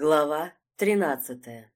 Глава тринадцатая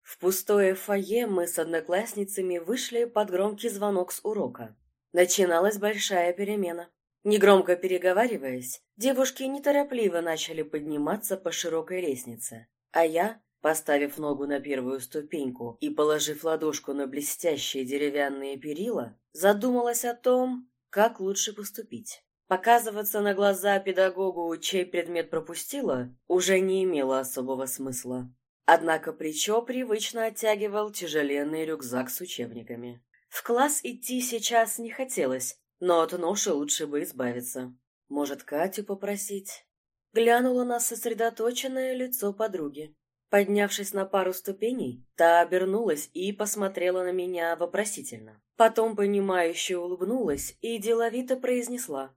В пустое фойе мы с одноклассницами вышли под громкий звонок с урока. Начиналась большая перемена. Негромко переговариваясь, девушки неторопливо начали подниматься по широкой лестнице, а я, поставив ногу на первую ступеньку и положив ладошку на блестящие деревянные перила, задумалась о том, как лучше поступить. Показываться на глаза педагогу, чей предмет пропустила, уже не имело особого смысла. Однако Причо привычно оттягивал тяжеленный рюкзак с учебниками. В класс идти сейчас не хотелось, но от ноши лучше бы избавиться. Может, Катю попросить? Глянула на сосредоточенное лицо подруги. Поднявшись на пару ступеней, та обернулась и посмотрела на меня вопросительно. Потом понимающе улыбнулась и деловито произнесла.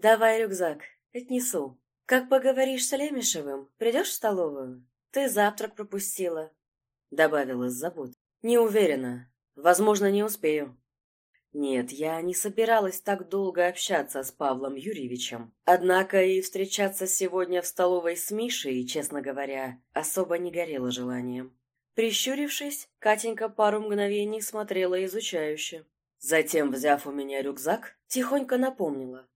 «Давай рюкзак, отнесу. Как поговоришь с Лемешевым, придешь в столовую? Ты завтрак пропустила», — добавила с забот. «Не уверена. Возможно, не успею». Нет, я не собиралась так долго общаться с Павлом Юрьевичем. Однако и встречаться сегодня в столовой с Мишей, честно говоря, особо не горело желанием. Прищурившись, Катенька пару мгновений смотрела изучающе. Затем, взяв у меня рюкзак, тихонько напомнила.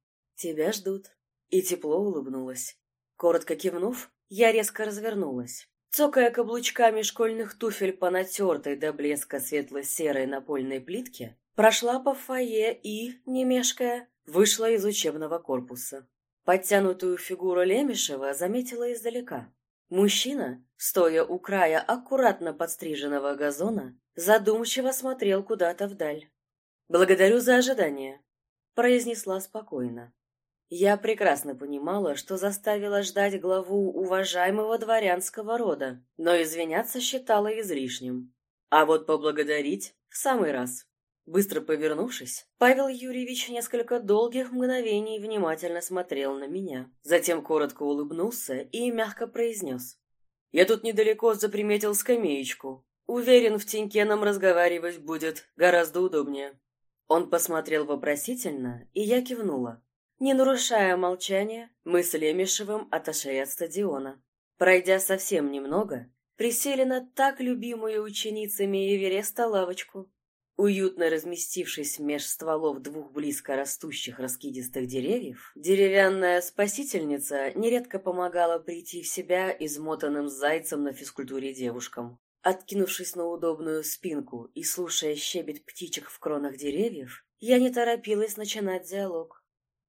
«Тебя ждут». И тепло улыбнулась. Коротко кивнув, я резко развернулась. Цокая каблучками школьных туфель по натертой до блеска светло-серой напольной плитке, прошла по фойе и, не мешкая, вышла из учебного корпуса. Подтянутую фигуру Лемешева заметила издалека. Мужчина, стоя у края аккуратно подстриженного газона, задумчиво смотрел куда-то вдаль. «Благодарю за ожидание», — произнесла спокойно. Я прекрасно понимала, что заставила ждать главу уважаемого дворянского рода, но извиняться считала излишним. А вот поблагодарить в самый раз. Быстро повернувшись, Павел Юрьевич несколько долгих мгновений внимательно смотрел на меня. Затем коротко улыбнулся и мягко произнес. «Я тут недалеко заприметил скамеечку. Уверен, в теньке нам разговаривать будет гораздо удобнее». Он посмотрел вопросительно, и я кивнула. Не нарушая молчания, мы с Лемешевым отошли от стадиона. Пройдя совсем немного, присели на так любимую ученицами Эвереста лавочку. Уютно разместившись меж стволов двух близко растущих раскидистых деревьев, деревянная спасительница нередко помогала прийти в себя измотанным зайцем на физкультуре девушкам. Откинувшись на удобную спинку и слушая щебет птичек в кронах деревьев, я не торопилась начинать диалог.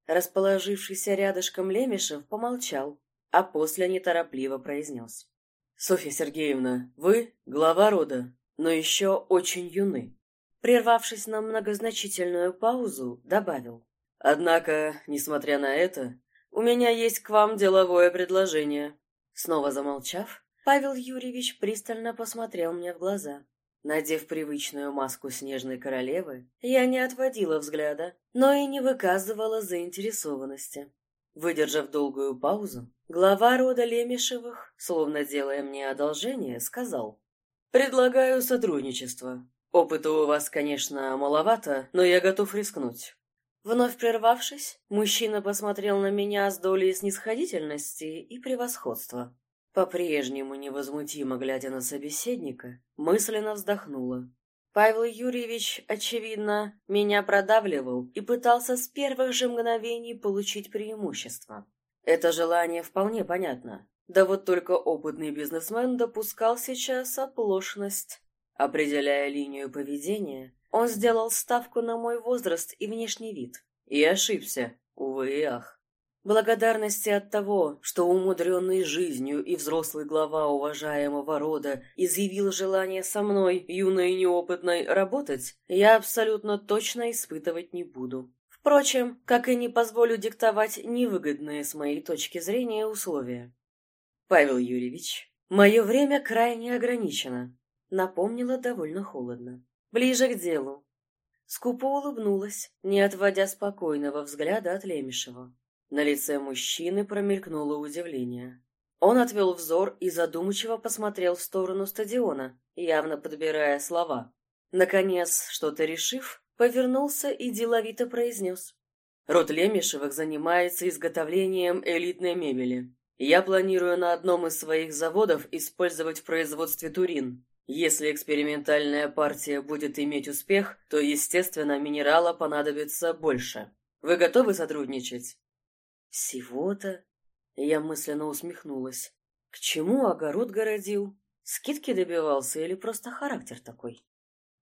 Расположившийся рядышком Лемешев помолчал, а после неторопливо произнес. «Софья Сергеевна, вы глава рода, но еще очень юны». Прервавшись на многозначительную паузу, добавил. «Однако, несмотря на это, у меня есть к вам деловое предложение». Снова замолчав, Павел Юрьевич пристально посмотрел мне в глаза. Надев привычную маску снежной королевы, я не отводила взгляда, но и не выказывала заинтересованности. Выдержав долгую паузу, глава рода Лемешевых, словно делая мне одолжение, сказал «Предлагаю сотрудничество. Опыта у вас, конечно, маловато, но я готов рискнуть». Вновь прервавшись, мужчина посмотрел на меня с долей снисходительности и превосходства. По-прежнему невозмутимо глядя на собеседника, мысленно вздохнула. Павел Юрьевич, очевидно, меня продавливал и пытался с первых же мгновений получить преимущество. Это желание вполне понятно. Да вот только опытный бизнесмен допускал сейчас оплошность. Определяя линию поведения, он сделал ставку на мой возраст и внешний вид. И ошибся, увы и ах. Благодарности от того, что умудренный жизнью и взрослый глава уважаемого рода изъявил желание со мной, юной и неопытной, работать, я абсолютно точно испытывать не буду. Впрочем, как и не позволю диктовать невыгодные с моей точки зрения условия. Павел Юрьевич, мое время крайне ограничено, напомнила довольно холодно. Ближе к делу. Скупо улыбнулась, не отводя спокойного взгляда от Лемешева. На лице мужчины промелькнуло удивление. Он отвел взор и задумчиво посмотрел в сторону стадиона, явно подбирая слова. Наконец, что-то решив, повернулся и деловито произнес. Род Лемешевых занимается изготовлением элитной мебели. Я планирую на одном из своих заводов использовать в производстве турин. Если экспериментальная партия будет иметь успех, то, естественно, минерала понадобится больше. Вы готовы сотрудничать? Всего-то? Я мысленно усмехнулась. К чему огород городил? Скидки добивался или просто характер такой?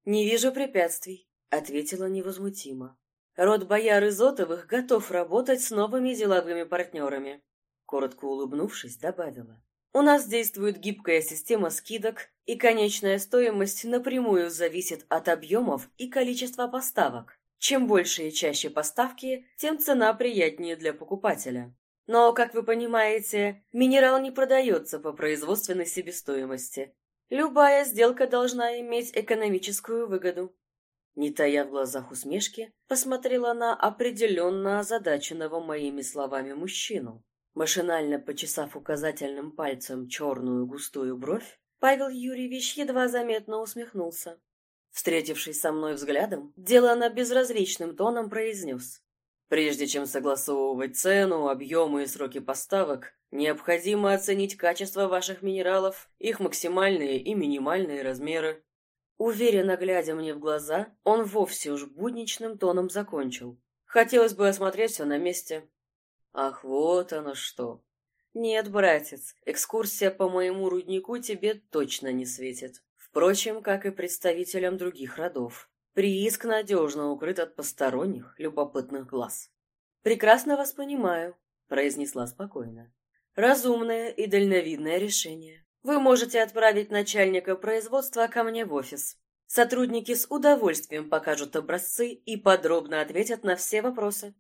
Не вижу препятствий, ответила невозмутимо. Род бояр Изотовых готов работать с новыми деловыми партнерами. Коротко улыбнувшись, добавила. У нас действует гибкая система скидок, и конечная стоимость напрямую зависит от объемов и количества поставок. Чем больше и чаще поставки, тем цена приятнее для покупателя. Но, как вы понимаете, минерал не продается по производственной себестоимости. Любая сделка должна иметь экономическую выгоду. Не тая в глазах усмешки, посмотрела на определенно озадаченного моими словами мужчину. Машинально почесав указательным пальцем черную густую бровь, Павел Юрьевич едва заметно усмехнулся. Встретившись со мной взглядом, делано безразличным тоном произнес. Прежде чем согласовывать цену, объемы и сроки поставок, необходимо оценить качество ваших минералов, их максимальные и минимальные размеры. Уверенно глядя мне в глаза, он вовсе уж будничным тоном закончил. Хотелось бы осмотреть все на месте, Ах, вот оно что. Нет, братец, экскурсия по моему руднику тебе точно не светит. Впрочем, как и представителям других родов. Прииск надежно укрыт от посторонних, любопытных глаз. «Прекрасно вас понимаю», — произнесла спокойно. «Разумное и дальновидное решение. Вы можете отправить начальника производства ко мне в офис. Сотрудники с удовольствием покажут образцы и подробно ответят на все вопросы».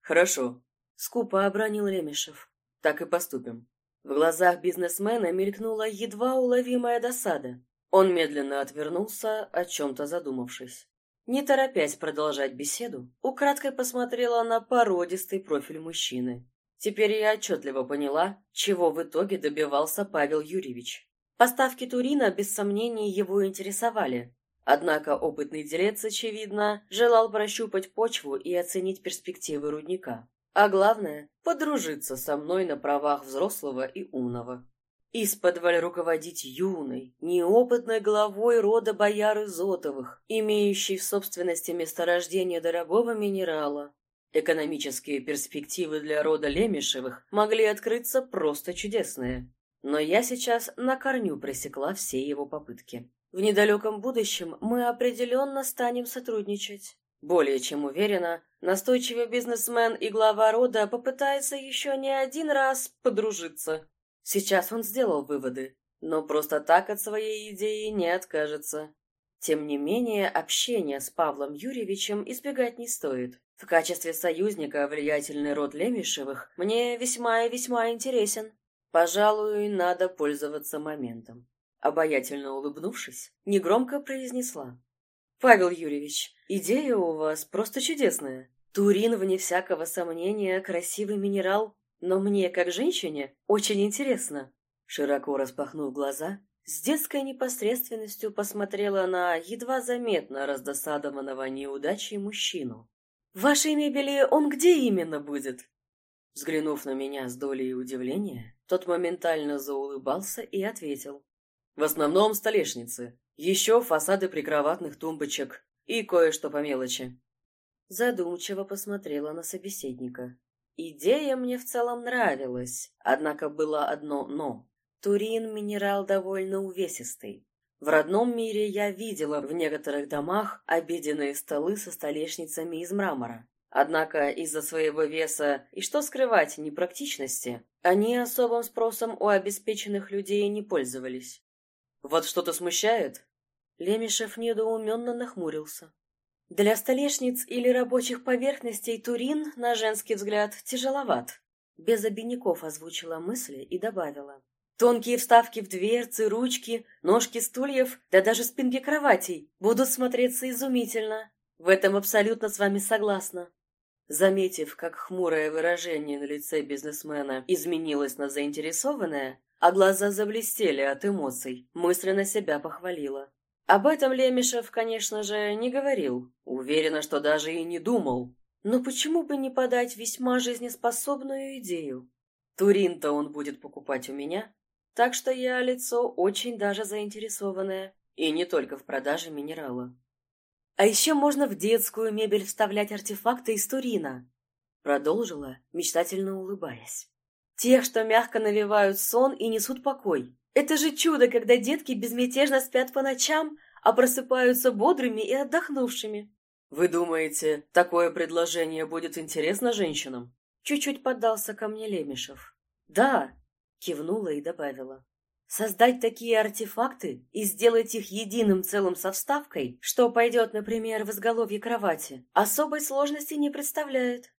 «Хорошо», Скупо обронил Лемешев. Так и поступим. В глазах бизнесмена мелькнула едва уловимая досада. Он медленно отвернулся, о чем-то задумавшись. Не торопясь продолжать беседу, украдкой посмотрела на породистый профиль мужчины. Теперь я отчетливо поняла, чего в итоге добивался Павел Юрьевич. Поставки Турина, без сомнений, его интересовали. Однако опытный делец, очевидно, желал прощупать почву и оценить перспективы рудника. А главное — подружиться со мной на правах взрослого и умного. Исподволь руководить юной, неопытной главой рода бояр Изотовых, имеющей в собственности месторождение дорогого минерала. Экономические перспективы для рода Лемешевых могли открыться просто чудесные. Но я сейчас на корню пресекла все его попытки. В недалеком будущем мы определенно станем сотрудничать. Более чем уверена, настойчивый бизнесмен и глава рода попытается еще не один раз подружиться. Сейчас он сделал выводы, но просто так от своей идеи не откажется. Тем не менее, общение с Павлом Юрьевичем избегать не стоит. В качестве союзника влиятельный род Лемешевых мне весьма и весьма интересен. Пожалуй, надо пользоваться моментом. Обаятельно улыбнувшись, негромко произнесла. «Павел Юрьевич, идея у вас просто чудесная. Турин, вне всякого сомнения, красивый минерал, но мне, как женщине, очень интересно». Широко распахнув глаза, с детской непосредственностью посмотрела на едва заметно раздосадованного неудачей мужчину. «В вашей мебели он где именно будет?» Взглянув на меня с долей удивления, тот моментально заулыбался и ответил. «В основном столешницы. Еще фасады прикроватных тумбочек и кое-что по мелочи. Задумчиво посмотрела на собеседника. Идея мне в целом нравилась, однако было одно «но». Турин – минерал довольно увесистый. В родном мире я видела в некоторых домах обеденные столы со столешницами из мрамора. Однако из-за своего веса и, что скрывать, непрактичности, они особым спросом у обеспеченных людей не пользовались. «Вот что-то смущает?» Лемешев недоуменно нахмурился. «Для столешниц или рабочих поверхностей Турин, на женский взгляд, тяжеловат», без обиняков озвучила мысли и добавила. «Тонкие вставки в дверцы, ручки, ножки стульев, да даже спинки кроватей будут смотреться изумительно. В этом абсолютно с вами согласна». Заметив, как хмурое выражение на лице бизнесмена изменилось на заинтересованное, а глаза заблестели от эмоций. Мысленно себя похвалила. Об этом Лемешев, конечно же, не говорил. Уверена, что даже и не думал. Но почему бы не подать весьма жизнеспособную идею? Турин-то он будет покупать у меня, так что я лицо очень даже заинтересованное, и не только в продаже минерала. А еще можно в детскую мебель вставлять артефакты из Турина, продолжила, мечтательно улыбаясь. Тех, что мягко навевают сон и несут покой. Это же чудо, когда детки безмятежно спят по ночам, а просыпаются бодрыми и отдохнувшими. Вы думаете, такое предложение будет интересно женщинам? Чуть-чуть поддался ко мне Лемешев. Да, кивнула и добавила. Создать такие артефакты и сделать их единым целым со вставкой, что пойдет, например, в изголовье кровати, особой сложности не представляет.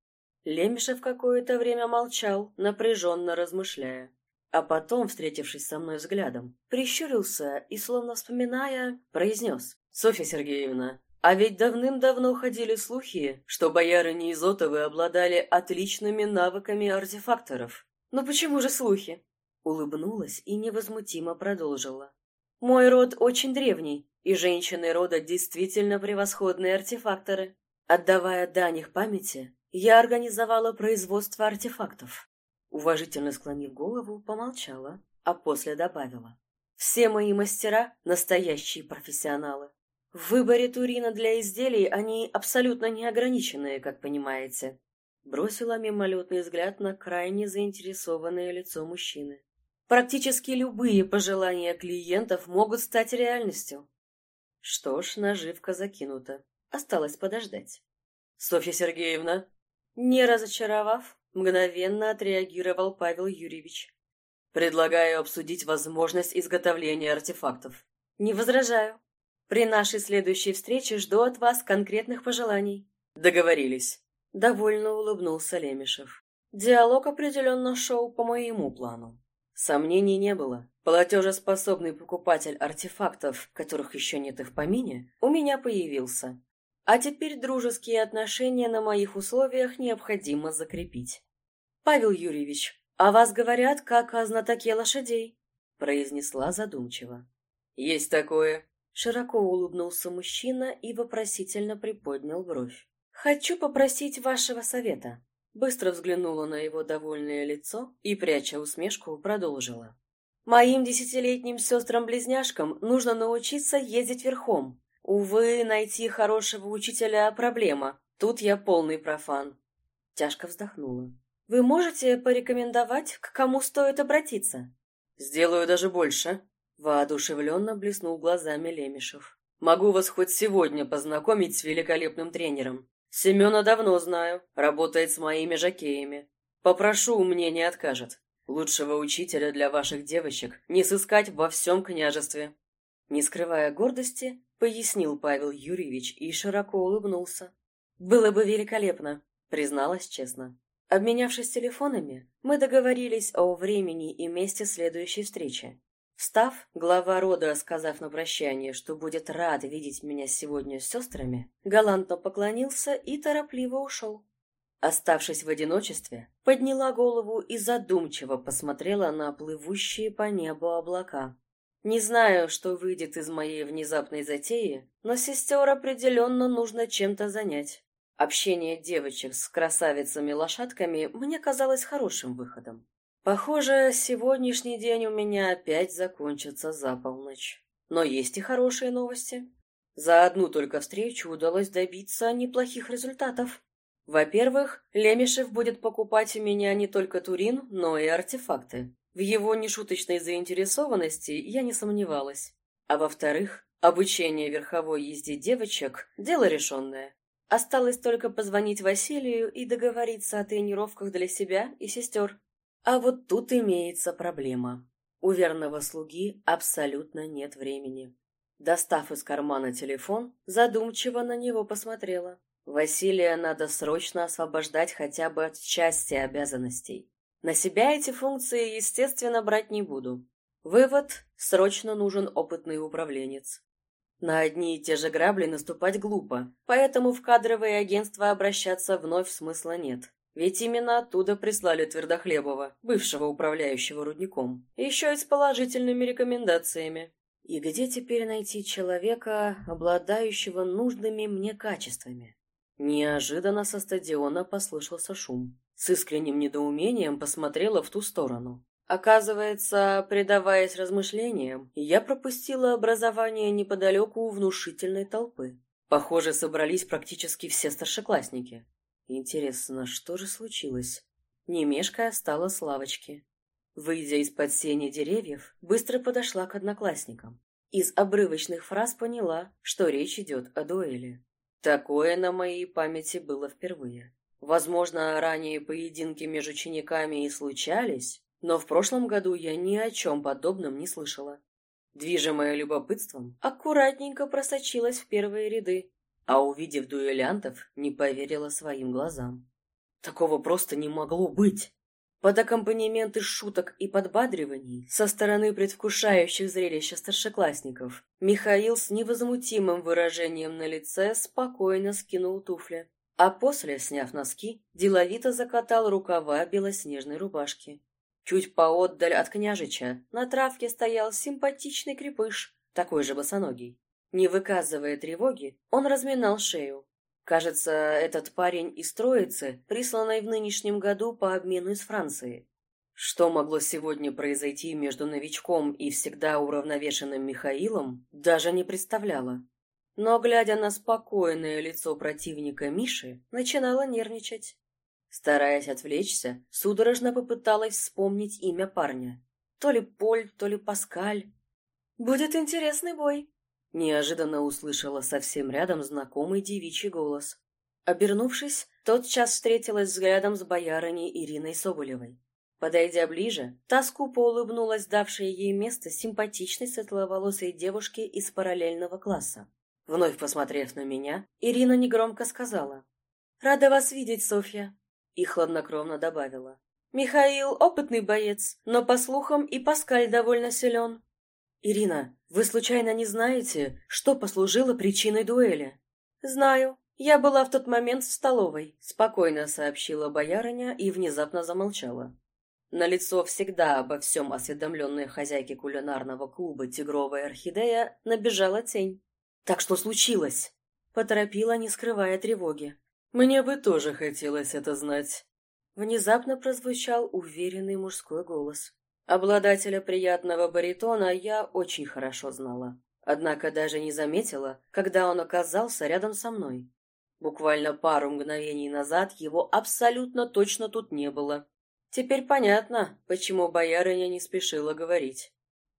Лемешев какое-то время молчал, напряженно размышляя. А потом, встретившись со мной взглядом, прищурился и, словно вспоминая, произнес. «Софья Сергеевна, а ведь давным-давно ходили слухи, что боярыни Изотовы обладали отличными навыками артефакторов. Но почему же слухи? Улыбнулась и невозмутимо продолжила. Мой род очень древний, и женщины рода действительно превосходные артефакторы. Отдавая дань их памяти, я организовала производство артефактов. Уважительно склонив голову, помолчала, а после добавила. Все мои мастера – настоящие профессионалы. В выборе Турина для изделий они абсолютно неограниченные, как понимаете. Бросила мимолетный взгляд на крайне заинтересованное лицо мужчины. Практически любые пожелания клиентов могут стать реальностью. Что ж, наживка закинута. Осталось подождать. Софья Сергеевна, не разочаровав, мгновенно отреагировал Павел Юрьевич. Предлагаю обсудить возможность изготовления артефактов. Не возражаю. При нашей следующей встрече жду от вас конкретных пожеланий. Договорились. Довольно улыбнулся Лемешев. Диалог определенно шел по моему плану. Сомнений не было. Платежеспособный покупатель артефактов, которых еще нет и в помине, у меня появился. А теперь дружеские отношения на моих условиях необходимо закрепить. «Павел Юрьевич, о вас говорят, как о знатоке лошадей», — произнесла задумчиво. «Есть такое», — широко улыбнулся мужчина и вопросительно приподнял бровь. «Хочу попросить вашего совета. Быстро взглянула на его довольное лицо и, пряча усмешку, продолжила. «Моим десятилетним сестрам-близняшкам нужно научиться ездить верхом. Увы, найти хорошего учителя – проблема. Тут я полный профан». Тяжко вздохнула. «Вы можете порекомендовать, к кому стоит обратиться?» «Сделаю даже больше», – воодушевленно блеснул глазами Лемешев. «Могу вас хоть сегодня познакомить с великолепным тренером. Семена давно знаю, работает с моими жакеями. Попрошу, мне не откажет. Лучшего учителя для ваших девочек не сыскать во всем княжестве. Не скрывая гордости, пояснил Павел Юрьевич и широко улыбнулся. Было бы великолепно, призналась честно. Обменявшись телефонами, мы договорились о времени и месте следующей встречи. Встав, глава рода, сказав на прощание, что будет рад видеть меня сегодня с сестрами, галантно поклонился и торопливо ушел. Оставшись в одиночестве, подняла голову и задумчиво посмотрела на плывущие по небу облака. Не знаю, что выйдет из моей внезапной затеи, но сестер определенно нужно чем-то занять. Общение девочек с красавицами-лошадками мне казалось хорошим выходом. Похоже, сегодняшний день у меня опять закончится за полночь. Но есть и хорошие новости. За одну только встречу удалось добиться неплохих результатов. Во-первых, Лемешев будет покупать у меня не только Турин, но и артефакты. В его нешуточной заинтересованности я не сомневалась. А во-вторых, обучение верховой езде девочек – дело решенное. Осталось только позвонить Василию и договориться о тренировках для себя и сестер. А вот тут имеется проблема. У верного слуги абсолютно нет времени. Достав из кармана телефон, задумчиво на него посмотрела. Василия надо срочно освобождать хотя бы от части обязанностей. На себя эти функции, естественно, брать не буду. Вывод – срочно нужен опытный управленец. На одни и те же грабли наступать глупо, поэтому в кадровые агентства обращаться вновь смысла нет. Ведь именно оттуда прислали Твердохлебова, бывшего управляющего рудником, еще и с положительными рекомендациями. И где теперь найти человека, обладающего нужными мне качествами? Неожиданно со стадиона послышался шум. С искренним недоумением посмотрела в ту сторону. Оказывается, предаваясь размышлениям, я пропустила образование неподалеку внушительной толпы. Похоже, собрались практически все старшеклассники. Интересно, что же случилось? Не мешкая стала с лавочки. Выйдя из-под сени деревьев, быстро подошла к одноклассникам. Из обрывочных фраз поняла, что речь идет о дуэли. Такое на моей памяти было впервые. Возможно, ранее поединки между учениками и случались, но в прошлом году я ни о чем подобном не слышала движимая любопытством, аккуратненько просочилась в первые ряды, а увидев дуэлянтов, не поверила своим глазам. Такого просто не могло быть. Под аккомпанементы шуток и подбадриваний со стороны предвкушающих зрелища старшеклассников Михаил с невозмутимым выражением на лице спокойно скинул туфли, а после, сняв носки, деловито закатал рукава белоснежной рубашки. Чуть поотдаль от княжича на травке стоял симпатичный крепыш, такой же босоногий. Не выказывая тревоги, он разминал шею. Кажется, этот парень из Троицы, присланный в нынешнем году по обмену из Франции. Что могло сегодня произойти между новичком и всегда уравновешенным Михаилом, даже не представляла. Но, глядя на спокойное лицо противника Миши, начинала нервничать. Стараясь отвлечься, судорожно попыталась вспомнить имя парня. То ли Поль, то ли Паскаль. «Будет интересный бой!» Неожиданно услышала совсем рядом знакомый девичий голос. Обернувшись, тотчас встретилась взглядом с боярыней Ириной Соболевой. Подойдя ближе, та скупо улыбнулась давшей ей место симпатичной светловолосой девушке из параллельного класса. Вновь посмотрев на меня, Ирина негромко сказала. «Рада вас видеть, Софья и хладнокровно добавила. «Михаил — опытный боец, но, по слухам, и Паскаль довольно силен». «Ирина, вы случайно не знаете, что послужило причиной дуэли?» «Знаю. Я была в тот момент в столовой», — спокойно сообщила боярыня и внезапно замолчала. На лицо всегда обо всем осведомленной хозяйки кулинарного клуба «Тигровая орхидея» набежала тень. «Так что случилось?» — поторопила, не скрывая тревоги. «Мне бы тоже хотелось это знать». Внезапно прозвучал уверенный мужской голос. Обладателя приятного баритона я очень хорошо знала. Однако даже не заметила, когда он оказался рядом со мной. Буквально пару мгновений назад его абсолютно точно тут не было. Теперь понятно, почему боярыня не спешила говорить.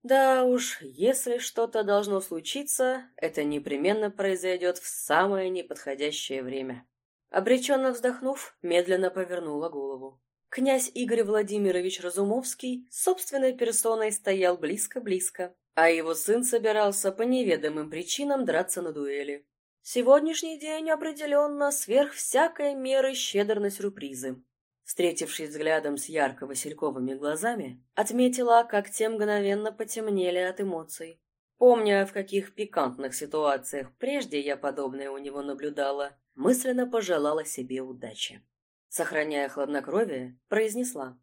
Да уж, если что-то должно случиться, это непременно произойдет в самое неподходящее время. Обреченно вздохнув, медленно повернула голову. Князь Игорь Владимирович Разумовский собственной персоной стоял близко-близко, а его сын собирался по неведомым причинам драться на дуэли. Сегодняшний день определенно сверх всякой меры щедр на сюрпризы. Встретившись взглядом с ярко-васильковыми глазами, отметила, как те мгновенно потемнели от эмоций. Помня, в каких пикантных ситуациях прежде я подобное у него наблюдала, мысленно пожелала себе удачи. Сохраняя хладнокровие, произнесла.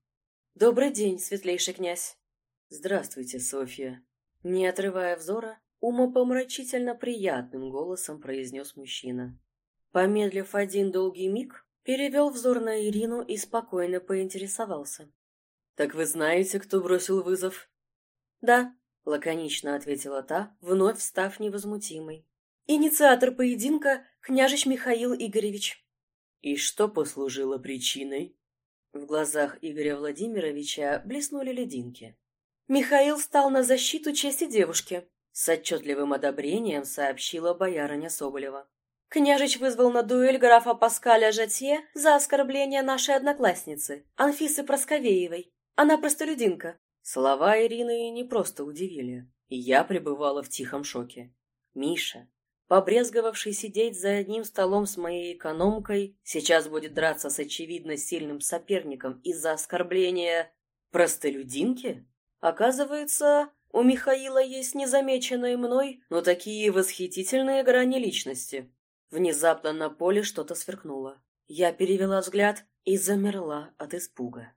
«Добрый день, светлейший князь!» «Здравствуйте, Софья!» Не отрывая взора, умопомрачительно приятным голосом произнес мужчина. Помедлив один долгий миг, перевел взор на Ирину и спокойно поинтересовался. «Так вы знаете, кто бросил вызов?» «Да», — лаконично ответила та, вновь став невозмутимой. Инициатор поединка — княжич Михаил Игоревич. И что послужило причиной? В глазах Игоря Владимировича блеснули лединки. Михаил стал на защиту чести девушки. С отчетливым одобрением сообщила боярыня Соболева. Княжич вызвал на дуэль графа Паскаля Жатье за оскорбление нашей одноклассницы, Анфисы Просковеевой. Она простолюдинка. Слова Ирины не просто удивили, я пребывала в тихом шоке. Миша, побрезговавший сидеть за одним столом с моей экономкой, сейчас будет драться с очевидно сильным соперником из-за оскорбления простолюдинки? Оказывается, у Михаила есть незамеченные мной, но такие восхитительные грани личности. Внезапно на поле что-то сверкнуло. Я перевела взгляд и замерла от испуга.